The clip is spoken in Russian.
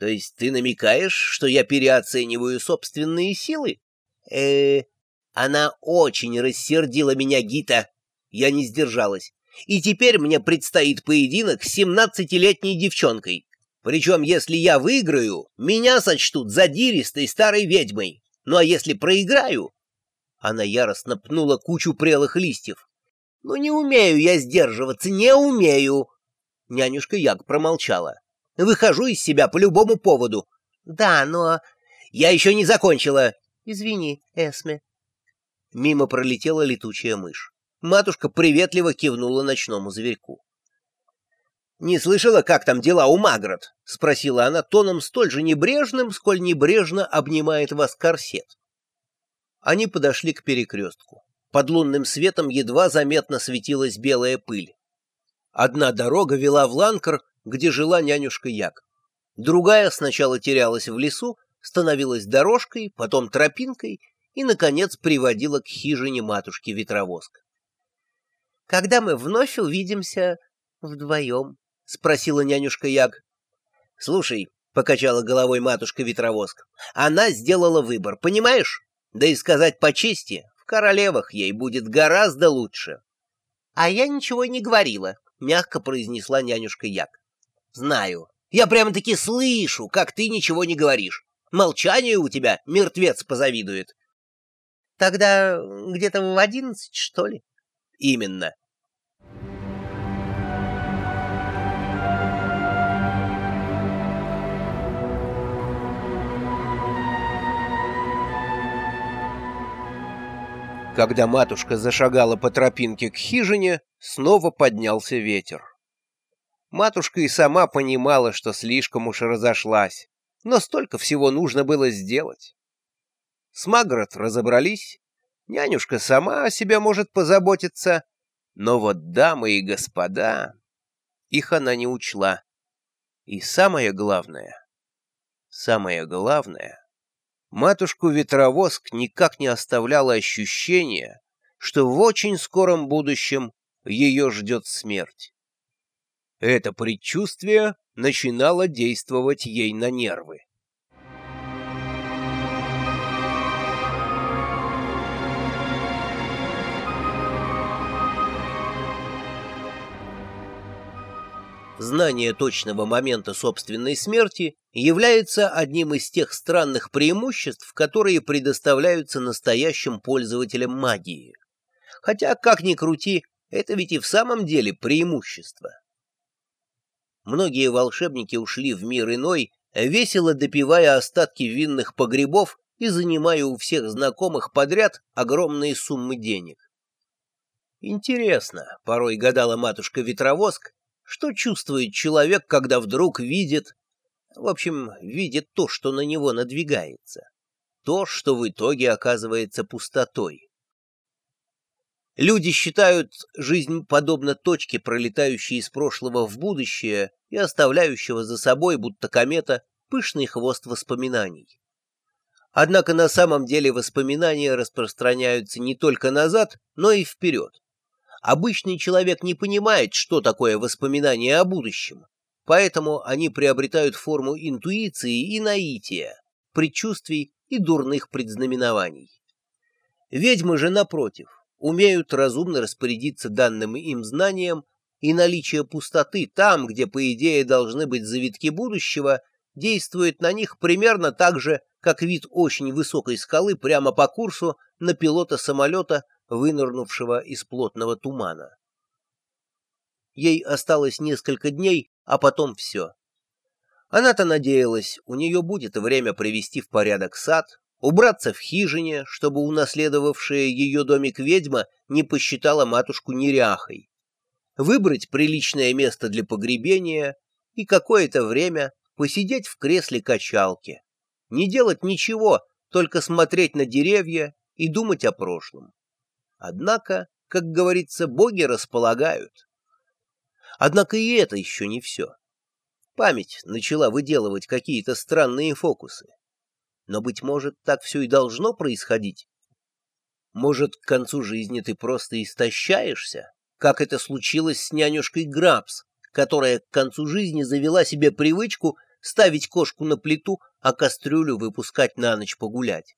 То есть ты намекаешь, что я переоцениваю собственные силы? э Она очень рассердила меня, Гита. Я не сдержалась. И теперь мне предстоит поединок с семнадцатилетней девчонкой. Причем, если я выиграю, меня сочтут задиристой старой ведьмой. Ну а если проиграю... Она яростно пнула кучу прелых листьев. «Ну не умею я сдерживаться, не умею!» Нянюшка Яг промолчала. Выхожу из себя по любому поводу. Да, но... Я еще не закончила. Извини, Эсме. Мимо пролетела летучая мышь. Матушка приветливо кивнула ночному зверьку. «Не слышала, как там дела у Магрот?» — спросила она тоном столь же небрежным, сколь небрежно обнимает вас корсет. Они подошли к перекрестку. Под лунным светом едва заметно светилась белая пыль. Одна дорога вела в Ланкар, где жила нянюшка Як. Другая сначала терялась в лесу, становилась дорожкой, потом тропинкой и, наконец, приводила к хижине матушки Ветровоск. «Когда мы вновь увидимся вдвоем?» — спросила нянюшка Як. «Слушай», — покачала головой матушка Ветровоск, — «она сделала выбор, понимаешь? Да и сказать по чести, в королевах ей будет гораздо лучше». «А я ничего не говорила», — мягко произнесла нянюшка Як. Знаю. Я прямо-таки слышу, как ты ничего не говоришь. Молчание у тебя мертвец позавидует. Тогда где-то в одиннадцать, что ли? Именно. Когда матушка зашагала по тропинке к хижине, снова поднялся ветер. Матушка и сама понимала, что слишком уж разошлась, но столько всего нужно было сделать. С Магрот разобрались, нянюшка сама о себе может позаботиться, но вот дамы и господа, их она не учла. И самое главное, самое главное, матушку Ветровоск никак не оставляло ощущение, что в очень скором будущем ее ждет смерть. Это предчувствие начинало действовать ей на нервы. Знание точного момента собственной смерти является одним из тех странных преимуществ, которые предоставляются настоящим пользователям магии. Хотя, как ни крути, это ведь и в самом деле преимущество. Многие волшебники ушли в мир иной, весело допивая остатки винных погребов и занимая у всех знакомых подряд огромные суммы денег. Интересно, порой гадала матушка Ветровоск, что чувствует человек, когда вдруг видит, в общем, видит то, что на него надвигается, то, что в итоге оказывается пустотой. Люди считают жизнь подобно точке, пролетающей из прошлого в будущее и оставляющего за собой, будто комета, пышный хвост воспоминаний. Однако на самом деле воспоминания распространяются не только назад, но и вперед. Обычный человек не понимает, что такое воспоминание о будущем, поэтому они приобретают форму интуиции и наития, предчувствий и дурных предзнаменований. Ведьмы же, напротив, умеют разумно распорядиться данным им знанием, и наличие пустоты там, где, по идее, должны быть завитки будущего, действует на них примерно так же, как вид очень высокой скалы прямо по курсу на пилота самолета, вынырнувшего из плотного тумана. Ей осталось несколько дней, а потом все. Она-то надеялась, у нее будет время привести в порядок сад, убраться в хижине, чтобы унаследовавшая ее домик ведьма не посчитала матушку неряхой, выбрать приличное место для погребения и какое-то время посидеть в кресле качалки, не делать ничего, только смотреть на деревья и думать о прошлом. Однако, как говорится, боги располагают. Однако и это еще не все. Память начала выделывать какие-то странные фокусы. Но, быть может, так все и должно происходить. Может, к концу жизни ты просто истощаешься, как это случилось с нянюшкой Грабс, которая к концу жизни завела себе привычку ставить кошку на плиту, а кастрюлю выпускать на ночь погулять.